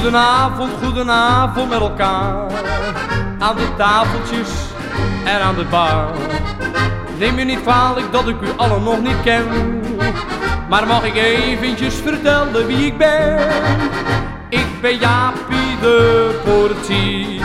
Goedenavond, goedenavond met elkaar. Aan de tafeltjes en aan de bar. Neem je niet kwalijk dat ik u allen nog niet ken. Maar mag ik eventjes vertellen wie ik ben? Ik ben Jaapie de portier.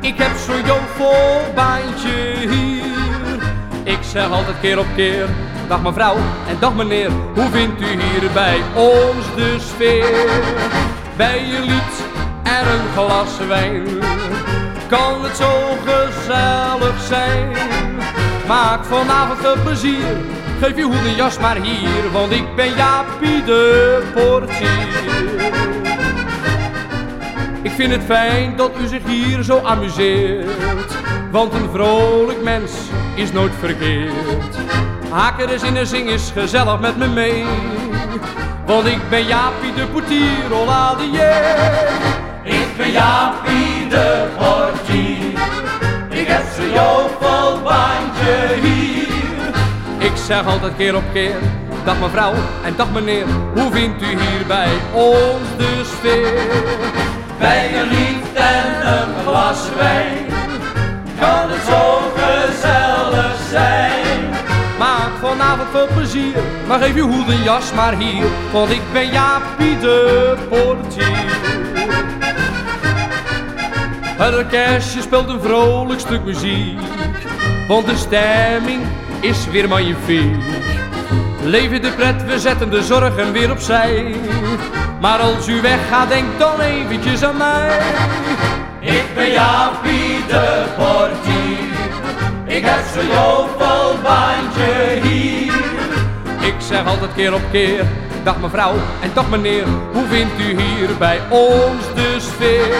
Ik heb zo'n jovel baantje hier. Ik zeg altijd keer op keer. Dag mevrouw en dag meneer, hoe vindt u hier bij ons de sfeer? Bij je lied en een glas wijn, kan het zo gezellig zijn. Maak vanavond veel plezier, geef je hoed en jas maar hier, want ik ben Jaapie de portier. Ik vind het fijn dat u zich hier zo amuseert, want een vrolijk mens is nooit verkeerd. Haak er eens in en zing eens gezellig met me mee. Want ik ben Jaapie de portier, hola de Ik ben Jaapie de portier. Ik heb zo'n bandje hier. Ik zeg altijd keer op keer, dag mevrouw en dag meneer. Hoe vindt u hier bij ons de sfeer? Bij een lied en veel plezier, maar geef uw hoed en jas maar hier, want ik ben Jaapie de portier. Het orkestje speelt een vrolijk stuk muziek, want de stemming is weer magnifiek. Leven de pret, we zetten de zorgen weer opzij. Maar als u weggaat, denk dan eventjes aan mij. Ik ben Jaapie de portier. Ik heb jovel altijd keer op keer, dag mevrouw en dag meneer, hoe vindt u hier bij ons de sfeer?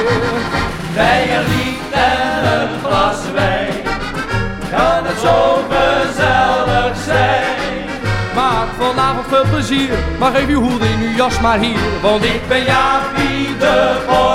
Bij een lied en een glas wijn kan het zo gezellig zijn. Maak vanavond veel plezier, maar geef uw hoed in uw jas maar hier, want ik ben Jaapie de portier.